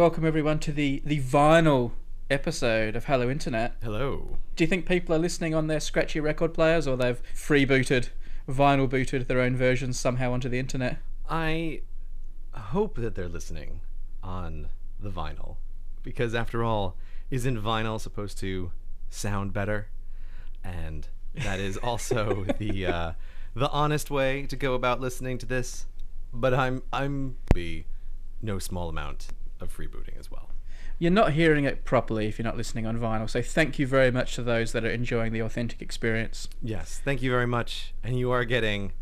welcome everyone to the the vinyl episode of Hello Internet. Hello. Do you think people are listening on their scratchy record players, or they've freebooted, vinyl booted their own versions somehow onto the internet? I hope that they're listening on the vinyl because after all, isn't vinyl supposed to sound better? And that is also the uh, the honest way to go about listening to this. But I'm I'm be no small amount of freebooting as well. You're not hearing it properly if you're not listening on vinyl. So thank you very much to those that are enjoying the authentic experience. Yes, thank you very much. And you are getting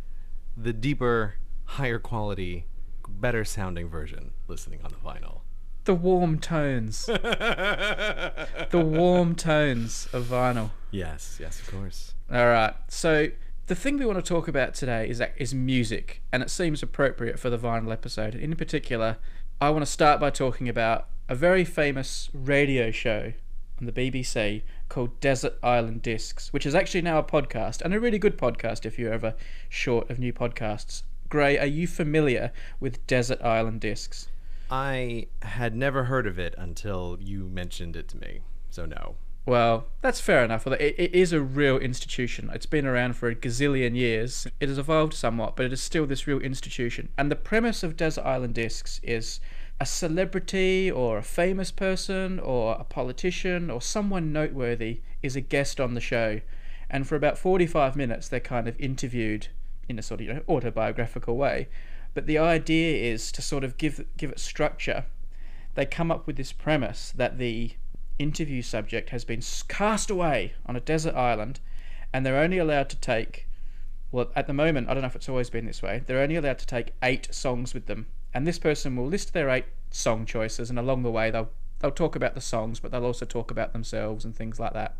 the deeper, higher quality, better sounding version listening on the vinyl. The warm tones, the warm tones of vinyl. Yes, yes, of course. All right. So the thing we want to talk about today is is music, and it seems appropriate for the vinyl episode. In particular, I want to start by talking about a very famous radio show on the BBC called Desert Island Discs, which is actually now a podcast and a really good podcast if you're ever short of new podcasts. Gray, are you familiar with Desert Island Discs? I had never heard of it until you mentioned it to me. So no. Well, that's fair enough. It, it is a real institution. It's been around for a gazillion years. It has evolved somewhat, but it is still this real institution. And the premise of Desert Island Discs is a celebrity or a famous person or a politician or someone noteworthy is a guest on the show. And for about 45 minutes, they're kind of interviewed in a sort of you know, autobiographical way. But the idea is to sort of give give it structure. They come up with this premise that the interview subject has been cast away on a desert island, and they're only allowed to take. Well, at the moment, I don't know if it's always been this way. They're only allowed to take eight songs with them, and this person will list their eight song choices, and along the way they'll they'll talk about the songs, but they'll also talk about themselves and things like that.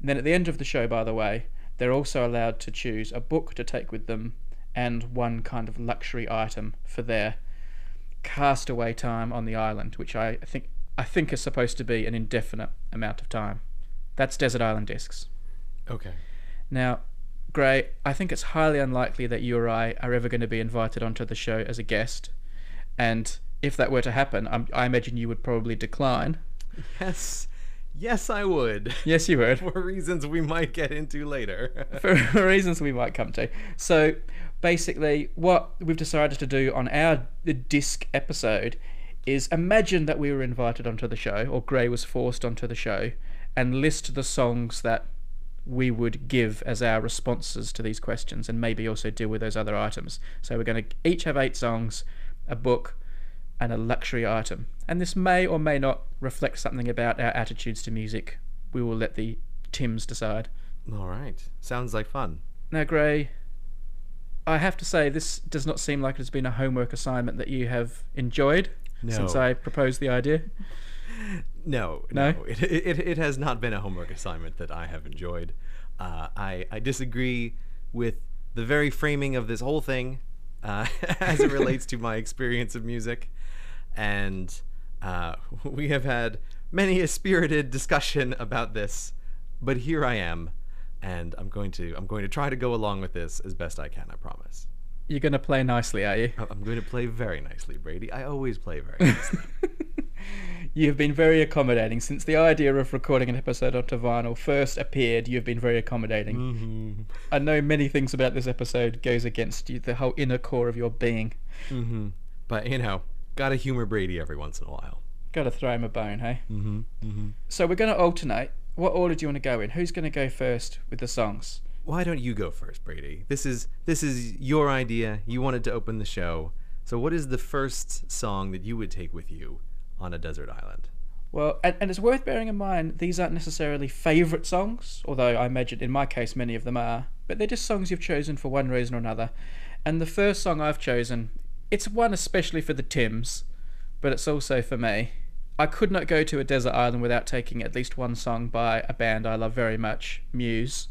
And then at the end of the show, by the way, they're also allowed to choose a book to take with them and one kind of luxury item for their castaway time on the island, which I think I think is supposed to be an indefinite amount of time. That's Desert Island Discs. Okay. Now, Gray, I think it's highly unlikely that you or I are ever going to be invited onto the show as a guest, and if that were to happen, I'm, I imagine you would probably decline. Yes. Yes, I would. Yes, you would. For reasons we might get into later. for reasons we might come to. So, basically, what we've decided to do on our the disc episode is imagine that we were invited onto the show, or Gray was forced onto the show, and list the songs that we would give as our responses to these questions, and maybe also deal with those other items. So, we're going to each have eight songs, a book, and a luxury item. And this may or may not reflect something about our attitudes to music. We will let the Tims decide. All right. Sounds like fun. Now, Gray, I have to say, this does not seem like it has been a homework assignment that you have enjoyed No. since I proposed the idea. No, No? no, It, it, it has not been a homework assignment that I have enjoyed. Uh, I, I disagree with the very framing of this whole thing uh, as it relates to my experience of music. And uh, we have had many a spirited discussion about this, but here I am, and I'm going to I'm going to try to go along with this as best I can. I promise. You're going to play nicely, are you? I'm going to play very nicely, Brady. I always play very nicely. You have been very accommodating since the idea of recording an episode onto vinyl first appeared. You have been very accommodating. mm-hmm. I know many things about this episode goes against you, the whole inner core of your being. Mm-hmm. But you know, gotta humor Brady every once in a while. Got to throw him a bone, hey? Mm-hmm. Mm-hmm. So we're going to alternate. What order do you want to go in? Who's going to go first with the songs? Why don't you go first, Brady? This is this is your idea. You wanted to open the show. So what is the first song that you would take with you on a desert island? Well, and, and it's worth bearing in mind these aren't necessarily favourite songs, although I imagine in my case many of them are, but they're just songs you've chosen for one reason or another. And the first song I've chosen, it's one especially for the Tims, but it's also for me. I could not go to a desert island without taking at least one song by a band I love very much, Muse.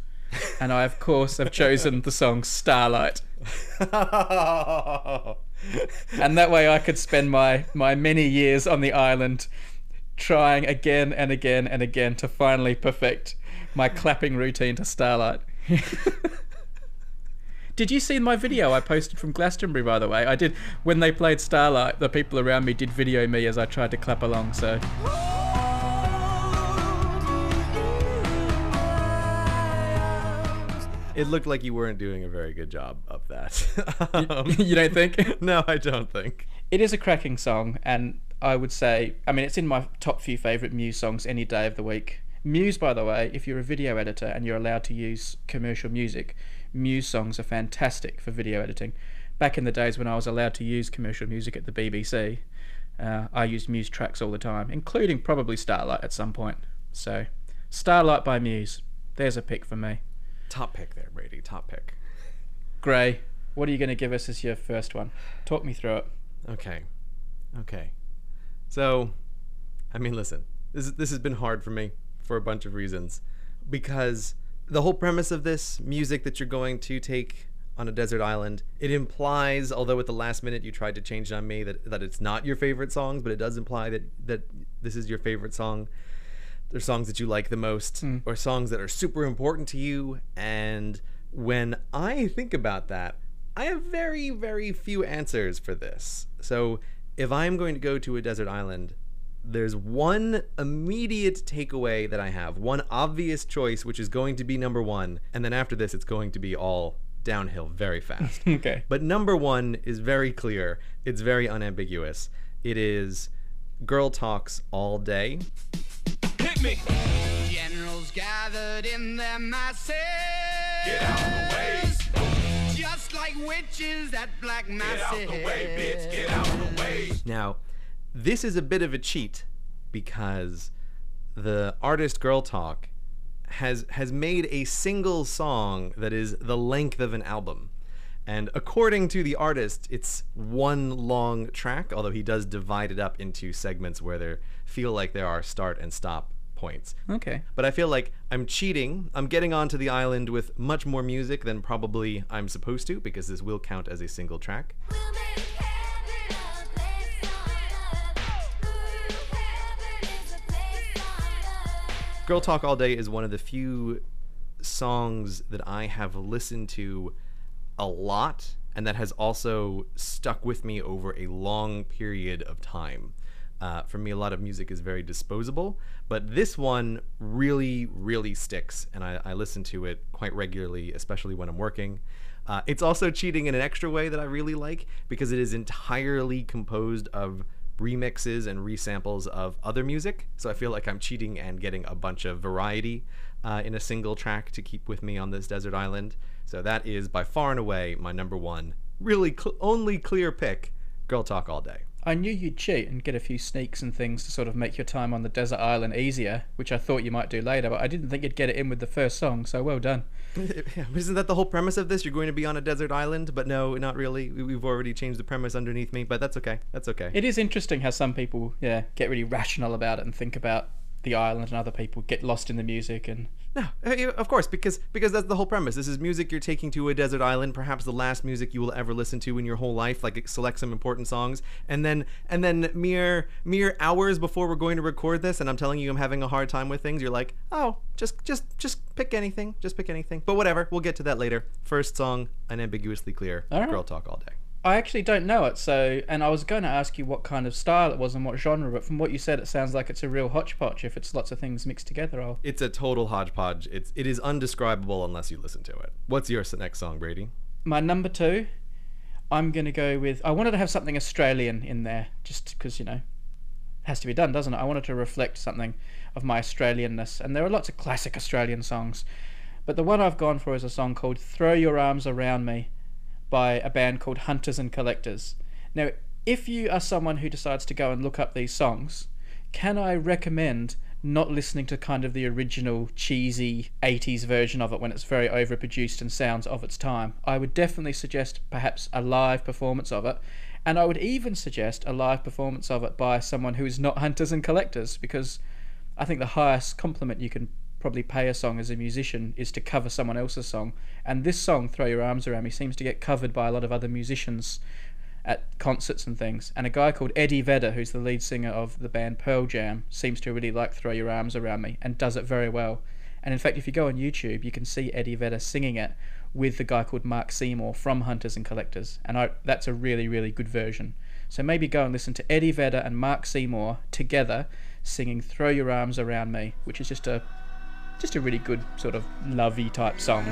And I, of course, have chosen the song Starlight. And that way I could spend my, my many years on the island trying again and again and again to finally perfect my clapping routine to Starlight. Did you see my video I posted from Glastonbury, by the way? I did, when they played Starlight, the people around me did video me as I tried to clap along, so. It looked like you weren't doing a very good job of that. Um, you don't think? no, I don't think. It is a cracking song, and I would say, I mean, it's in my top few favourite Muse songs any day of the week. Muse, by the way, if you're a video editor and you're allowed to use commercial music, Muse songs are fantastic for video editing. Back in the days when I was allowed to use commercial music at the BBC, uh, I used Muse tracks all the time, including probably Starlight at some point. So, Starlight by Muse. There's a pick for me. Top pick there, Brady. Top pick. Gray, what are you going to give us as your first one? Talk me through it. Okay. Okay. So, I mean, listen. This this has been hard for me for a bunch of reasons because the whole premise of this music that you're going to take on a desert island, it implies, although at the last minute you tried to change it on me, that, that it's not your favorite songs, but it does imply that, that this is your favorite song. They're songs that you like the most, Mm. or songs that are super important to you. And when I think about that, I have very, very few answers for this. So if I'm going to go to a desert island, there's one immediate takeaway that I have, one obvious choice, which is going to be number one. And then after this, it's going to be all downhill very fast. Okay. But number one is very clear. It's very unambiguous. It is Girl Talks All Day. Hit me. Generals gathered in their masses. Get out of the way. Just like witches at black Get masses. out the way, bitch. Get out the way. Now, this is a bit of a cheat because the artist Girl Talk has has made a single song that is the length of an album. And according to the artist, it's one long track, although he does divide it up into segments where there feel like there are start and stop points. Okay. But I feel like I'm cheating. I'm getting onto the island with much more music than probably I'm supposed to because this will count as a single track. We'll make heaven a place on earth. Ooh, heaven is a place on earth. Girl Talk All Day is one of the few songs that I have listened to a lot and that has also stuck with me over a long period of time. Uh, for me, a lot of music is very disposable, but this one really, really sticks, and I, I listen to it quite regularly, especially when I'm working. Uh, it's also cheating in an extra way that I really like because it is entirely composed of remixes and resamples of other music. So I feel like I'm cheating and getting a bunch of variety uh, in a single track to keep with me on this desert island. So that is by far and away my number one, really cl- only clear pick. Girl Talk All Day. I knew you'd cheat and get a few sneaks and things to sort of make your time on the desert island easier, which I thought you might do later, but I didn't think you'd get it in with the first song, so well done. Isn't that the whole premise of this? You're going to be on a desert island, but no, not really. We- We've already changed the premise underneath me, but that's okay. That's okay. It is interesting how some people, yeah, get really rational about it and think about the island, and other people get lost in the music and No, uh, of course, because because that's the whole premise. This is music you're taking to a desert island, perhaps the last music you will ever listen to in your whole life. Like select some important songs, and then and then mere mere hours before we're going to record this, and I'm telling you I'm having a hard time with things. You're like, oh, just just just pick anything, just pick anything. But whatever, we'll get to that later. First song, unambiguously clear. All right. Girl talk all day. I actually don't know it, so and I was going to ask you what kind of style it was and what genre, but from what you said, it sounds like it's a real hodgepodge. If it's lots of things mixed together, I'll. It's a total hodgepodge. It's it is undescribable unless you listen to it. What's your next song, Brady? My number two, I'm gonna go with. I wanted to have something Australian in there, just because you know, has to be done, doesn't it? I wanted to reflect something of my Australianness, and there are lots of classic Australian songs, but the one I've gone for is a song called "Throw Your Arms Around Me" by a band called Hunters and Collectors. Now, if you are someone who decides to go and look up these songs, can I recommend not listening to kind of the original cheesy 80s version of it when it's very overproduced and sounds of its time? I would definitely suggest perhaps a live performance of it. And I would even suggest a live performance of it by someone who is not Hunters and Collectors because I think the highest compliment you can probably pay a song as a musician is to cover someone else's song. And this song, Throw Your Arms Around Me, seems to get covered by a lot of other musicians at concerts and things. And a guy called Eddie Vedder, who's the lead singer of the band Pearl Jam, seems to really like Throw Your Arms Around Me and does it very well. And in fact, if you go on YouTube, you can see Eddie Vedder singing it with the guy called Mark Seymour from Hunters and Collectors, and I, that's a really really good version. So maybe go and listen to Eddie Vedder and Mark Seymour together singing "Throw Your Arms Around Me," which is just a just a really good sort of lovey type song.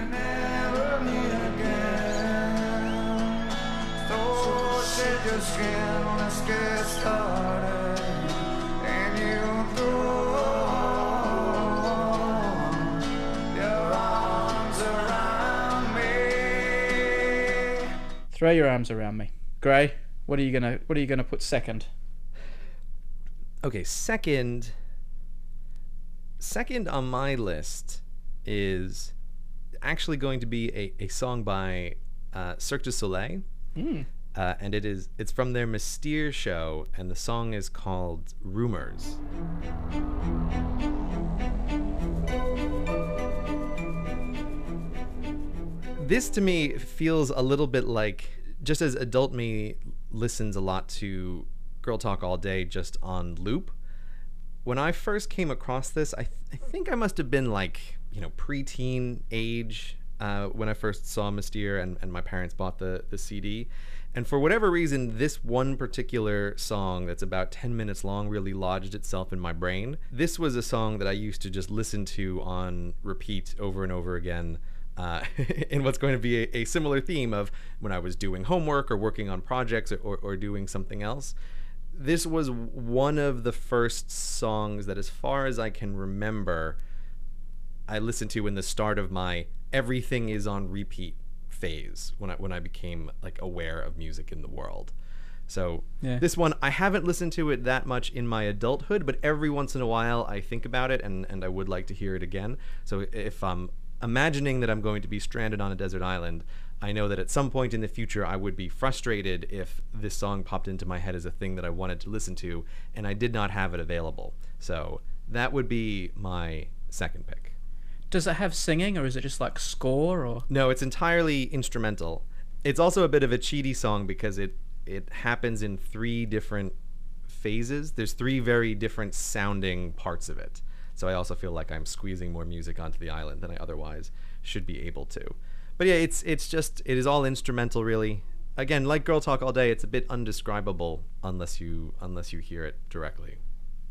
Throw your arms around me, Gray. What are you gonna What are you gonna put second? Okay, second second on my list is actually going to be a, a song by uh, Cirque du Soleil. Uh, and it is it's from their Mystere show and the song is called Rumors. This to me feels a little bit like just as adult me listens a lot to Girl Talk all day just on loop when I first came across this, I, th- I think I must have been like, you know, preteen age uh, when I first saw Mystere and, and my parents bought the, the CD. And for whatever reason, this one particular song that's about 10 minutes long really lodged itself in my brain. This was a song that I used to just listen to on repeat over and over again. Uh, in what's going to be a, a similar theme of when I was doing homework or working on projects or, or, or doing something else this was one of the first songs that, as far as I can remember, I listened to in the start of my everything is on repeat phase when I when I became like aware of music in the world. So Yeah. this one I haven't listened to it that much in my adulthood, but every once in a while I think about it and and I would like to hear it again. So if I'm imagining that I'm going to be stranded on a desert island, I know that at some point in the future I would be frustrated if this song popped into my head as a thing that I wanted to listen to and I did not have it available. So that would be my second pick. Does it have singing or is it just like score or? No, it's entirely instrumental. It's also a bit of a cheaty song because it it happens in three different phases. There's three very different sounding parts of it. So I also feel like I'm squeezing more music onto the island than I otherwise should be able to. But yeah, it's it's just it is all instrumental really. Again, like Girl Talk all day, it's a bit undescribable unless you unless you hear it directly.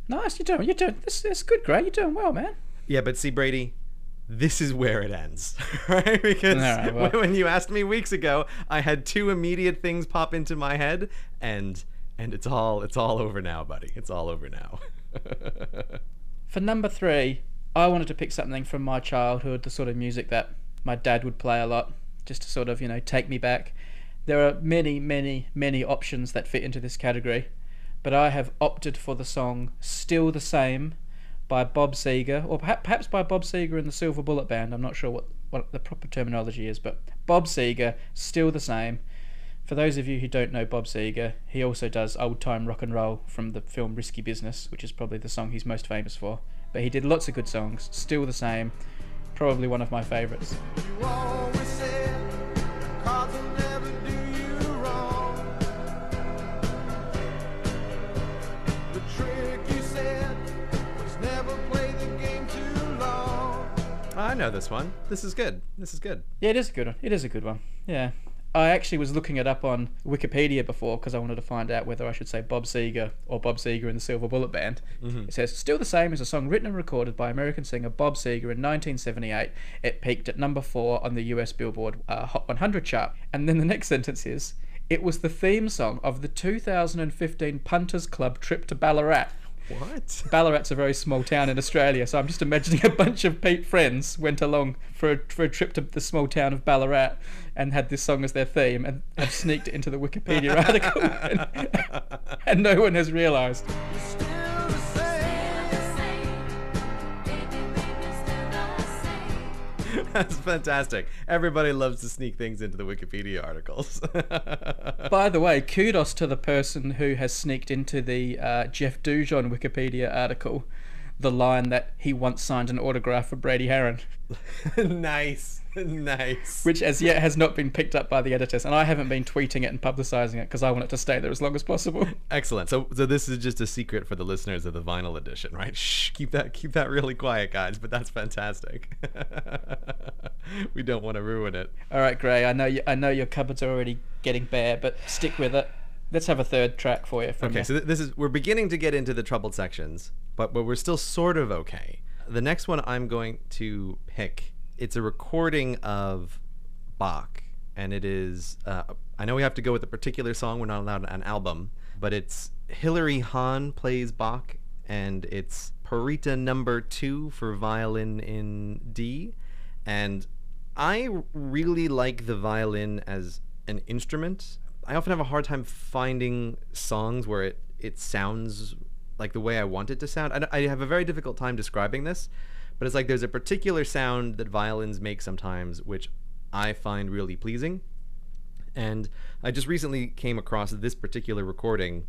Nice, you're doing, you're doing. This, is good, Gray. You're doing well, man. Yeah, but see, Brady, this is where it ends, right? Because Alright, well- when- when you asked me weeks ago, I had two immediate things pop into my head, and and it's all it's all over now, buddy. It's all over now. For number three, I wanted to pick something from my childhood, the sort of music that my dad would play a lot, just to sort of, you know, take me back. There are many, many, many options that fit into this category, but I have opted for the song Still the Same by Bob Seger, or perhaps, by Bob Seger and the Silver Bullet Band. I'm not sure what, what the proper terminology is, but Bob Seger, Still the Same. For those of you who don't know Bob Seger, he also does old time rock and roll from the film Risky Business, which is probably the song he's most famous for. But he did lots of good songs, still the same, probably one of my favourites. You always said cards will never do you wrong. The trick you said was never play the game too long. I know this one. This is good. This is good. Yeah, it is a good one. It is a good one. Yeah. I actually was looking it up on Wikipedia before because I wanted to find out whether I should say Bob Seger or Bob Seger and the Silver Bullet Band. It says, Still the Same is a song written and recorded by American singer Bob Seger in 1978. It peaked at number four on the US Billboard uh, Hot 100 chart. And then the next sentence is, It was the theme song of the 2015 Punters Club trip to Ballarat. What? Ballarat's a very small town in Australia, so I'm just imagining a bunch of Pete friends went along for a, for a trip to the small town of Ballarat and had this song as their theme and have sneaked it into the Wikipedia article, and, and no one has realised. That's fantastic. Everybody loves to sneak things into the Wikipedia articles. By the way, kudos to the person who has sneaked into the uh, Jeff Dujon Wikipedia article the line that he once signed an autograph for Brady Haran, nice, nice. which as yet has not been picked up by the editors, and I haven't been tweeting it and publicising it because I want it to stay there as long as possible. Excellent. So, so this is just a secret for the listeners of the vinyl edition, right? Shh, keep that keep that really quiet, guys. But that's fantastic. we don't want to ruin it. All right, Gray. I know you, I know your cupboards are already getting bare, but stick with it. Let's have a third track for you. Okay, you. so th- this is we're beginning to get into the troubled sections, but but we're still sort of okay. The next one I'm going to pick, it's a recording of Bach, and it is. Uh, I know we have to go with a particular song. We're not allowed an album, but it's Hilary Hahn plays Bach, and it's Partita Number Two for violin in D, and I really like the violin as an instrument. I often have a hard time finding songs where it, it sounds like the way I want it to sound. I have a very difficult time describing this, but it's like there's a particular sound that violins make sometimes, which I find really pleasing. And I just recently came across this particular recording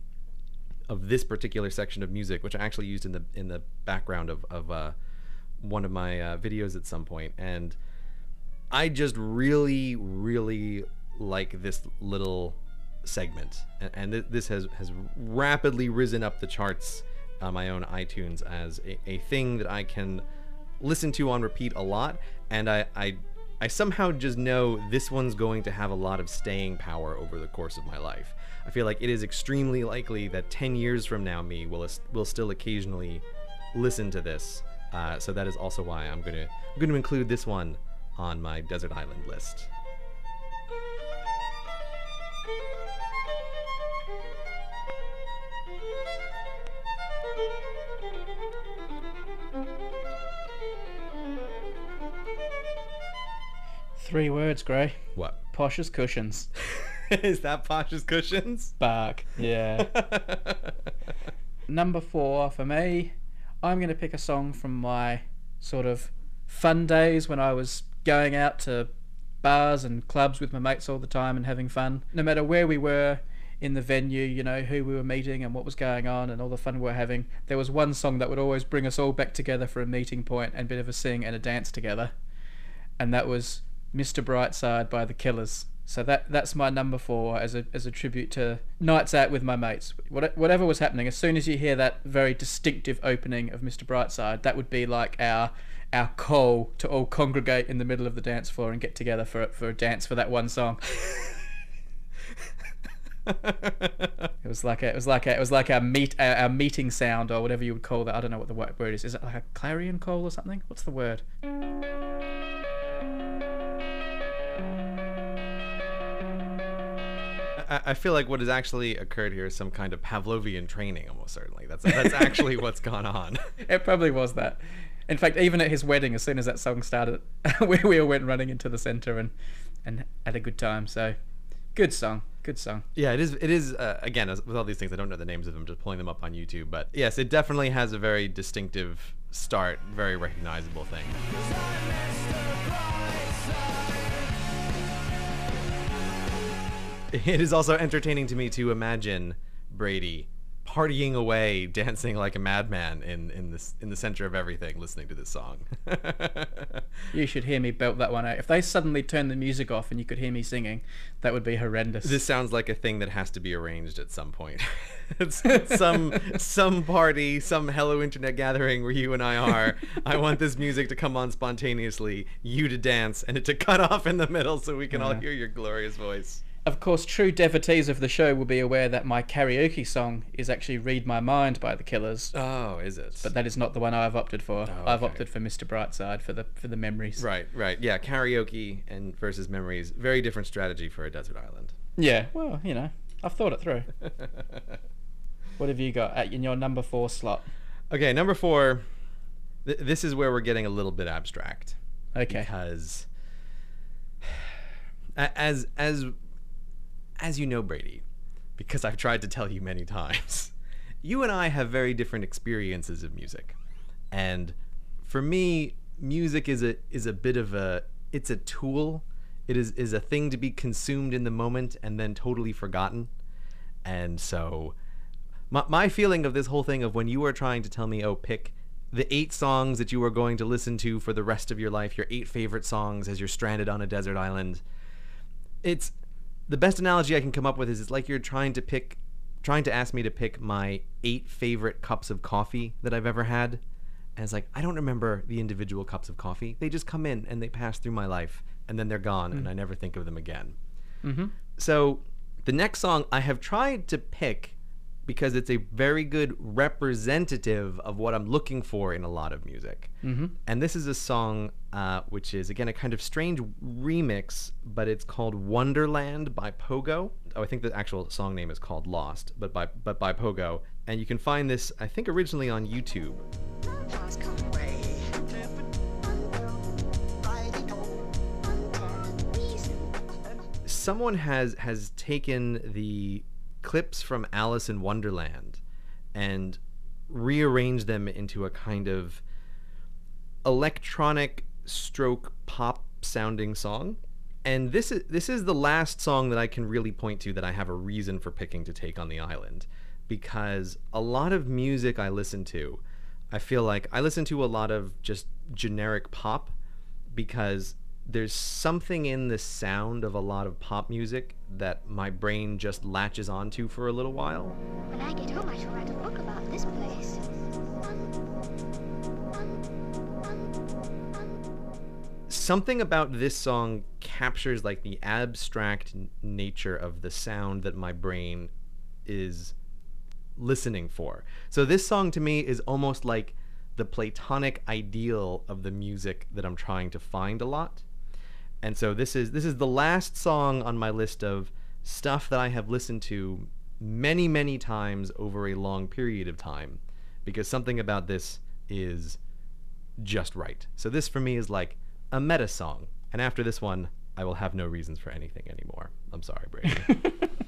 of this particular section of music, which I actually used in the in the background of of uh, one of my uh, videos at some point, and I just really, really like this little segment, and, and th- this has has rapidly risen up the charts on my own iTunes as a, a thing that I can listen to on repeat a lot, and I, I I somehow just know this one's going to have a lot of staying power over the course of my life. I feel like it is extremely likely that 10 years from now, me will will still occasionally listen to this. Uh, so that is also why I'm gonna I'm gonna include this one on my desert island list. Three words, Gray. What Posh as cushions. is that? Posh's cushions. Bark. Yeah. Number four for me, I'm going to pick a song from my sort of fun days when I was going out to bars and clubs with my mates all the time and having fun. No matter where we were in the venue, you know, who we were meeting and what was going on and all the fun we were having, there was one song that would always bring us all back together for a meeting point and a bit of a sing and a dance together. And that was Mr. Brightside by the Killers. So that that's my number four as a as a tribute to nights out with my mates. What, whatever was happening, as soon as you hear that very distinctive opening of Mr. Brightside, that would be like our our call to all congregate in the middle of the dance floor and get together for for a dance for that one song. It was like a, it was like a, it was like our meet our, our meeting sound or whatever you would call that. I don't know what the word is. Is it like a clarion call or something? What's the word? I, I feel like what has actually occurred here is some kind of Pavlovian training, almost certainly. That's that's actually what's gone on. It probably was that. In fact, even at his wedding, as soon as that song started, we, we all went running into the center and and had a good time. So, good song, good song. Yeah, it is. It is uh, again as, with all these things. I don't know the names of them. Just pulling them up on YouTube. But yes, it definitely has a very distinctive start, very recognizable thing. It is also entertaining to me to imagine Brady partying away, dancing like a madman in in this in the center of everything, listening to this song. You should hear me belt that one out. If they suddenly turned the music off and you could hear me singing, that would be horrendous. This sounds like a thing that has to be arranged at some point. it's some some party, some hello internet gathering where you and I are. I want this music to come on spontaneously, you to dance, and it to cut off in the middle so we can all hear your glorious voice. Of course, true devotees of the show will be aware that my karaoke song is actually "Read My Mind" by the Killers. Oh, is it? but that is not the one I've opted for. Oh, I've opted for Mr. Brightside for the for the memories. right, right. Yeah, karaoke and versus memories, very different strategy for a desert island. Yeah. Well, you know, I've thought it through. what have you got at in your number four slot? Okay, number 4. Th- this is where we're getting a little bit abstract. Okay. because as as as you know Brady because I've tried to tell you many times you and I have very different experiences of music and for me music is a is a bit of a it's a tool it is is a thing to be consumed in the moment and then totally forgotten and so my, my feeling of this whole thing of when you are trying to tell me oh pick the eight songs that you are going to listen to for the rest of your life, your eight favorite songs as you're stranded on a desert island. It's the best analogy I can come up with is it's like you're trying to pick trying to ask me to pick my eight favorite cups of coffee that I've ever had. And it's like I don't remember the individual cups of coffee. They just come in and they pass through my life and then they're gone and mm. I never think of them again. Mm-hmm. So the next song I have tried to pick because it's a very good representative of what I'm looking for in a lot of music. Mm-hmm. And this is a song uh, which is, again, a kind of strange remix, but it's called Wonderland by Pogo. Oh, I think the actual song name is called Lost, but by, but by Pogo. And you can find this, I think, originally on YouTube. someone has has taken the clips from Alice in Wonderland and rearrange them into a kind of electronic stroke pop sounding song. And this is this is the last song that I can really point to that I have a reason for picking to take on the island because a lot of music I listen to, I feel like I listen to a lot of just generic pop because there's something in the sound of a lot of pop music that my brain just latches onto for a little while. When I get home, I shall write a book about this place. Something about this song captures like the abstract nature of the sound that my brain is listening for. So this song to me is almost like the platonic ideal of the music that I'm trying to find a lot. And so this is this is the last song on my list of stuff that I have listened to many many times over a long period of time because something about this is just right. So this for me is like a meta song. And after this one, I will have no reasons for anything anymore. I'm sorry, Brady.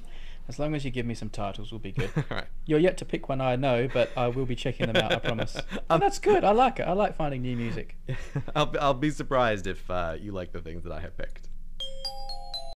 As long as you give me some titles, we'll be good. Right. You're yet to pick one I know, but I will be checking them out. I promise. And that's good. I like it. I like finding new music. I'll, I'll be surprised if uh, you like the things that I have picked.